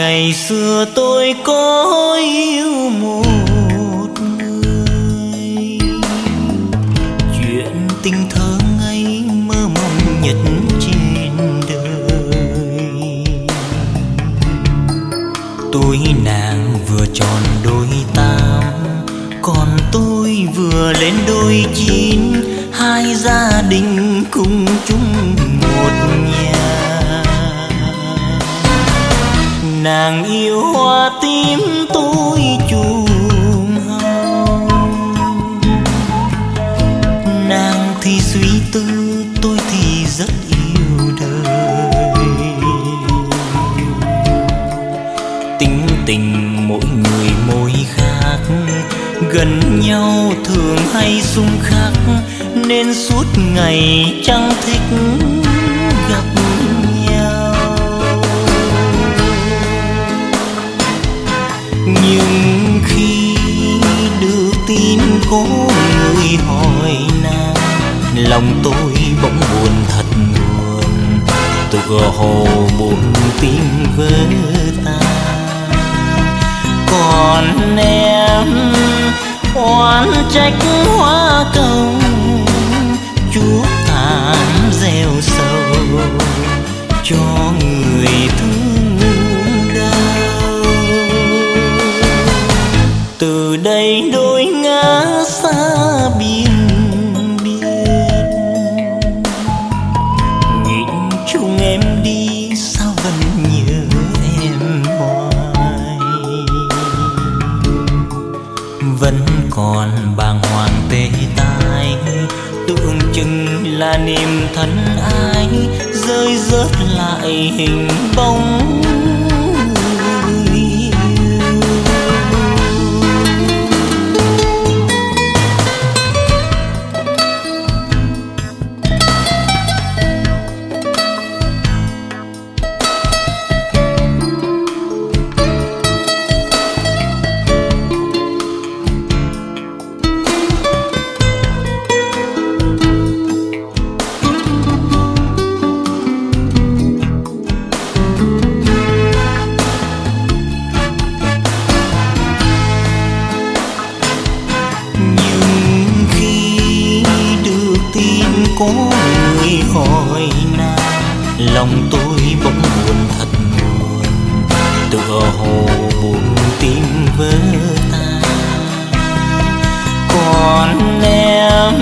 ngày xưa tôi có yêu một người. Chuyện tình thơ ngây mơ mộng nhất trên đời. Tôi nàng vừa tròn đôi tám còn tôi vừa lên đôi chín. Hai gia đình cùng chung nàng yêu hoa tím tôi chùm hồng. Nàng thì suy tư, tôi thì rất yêu đời. Tính tình mỗi người mỗi khác, gần nhau thường hay xung khắc, nên suốt ngày chẳng thích nhưng khi được tin có người hỏi nàng, lòng tôi bỗng buồn thật buồn tựa hồ buồn tim vỡ ta. còn em, oán trách hoa cầu, chúa thảm gieo sầu cho người thương còn bàng hoàng tê tái tượng trưng là niềm thân ái rơi rớt lại hình bóng. Có người hỏi na, lòng tôi bỗng buồn thật buồn tựa hồ buồn tim vỡ ta, còn em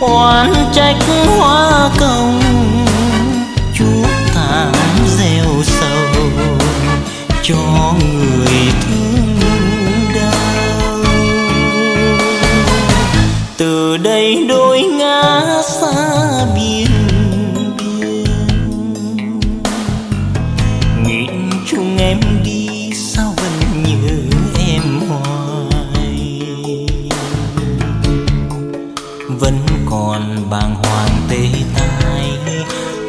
oán trách hoa công từ đây đôi ngã xa biển biên nghĩ chung em đi, sao vẫn nhớ em hoài? Vẫn còn bàng hoàng tê tái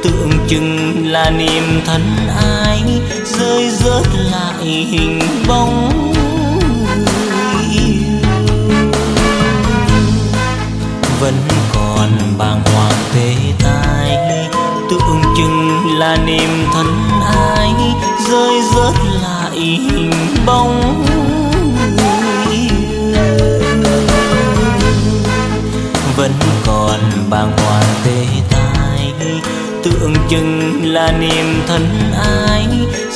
tượng trưng là niềm thân ai rơi rớt lại hình bóng tìm niềm thân ai, rơi rớt lại hình bóng. Vẫn còn bàng hoàng tê tái, tượng trưng là niềm thân ai,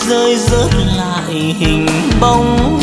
rơi rớt lại hình bóng.